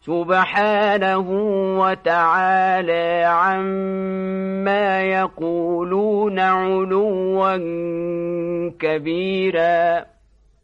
سبحانه وتعالى عما يقولون علوا كبيراً.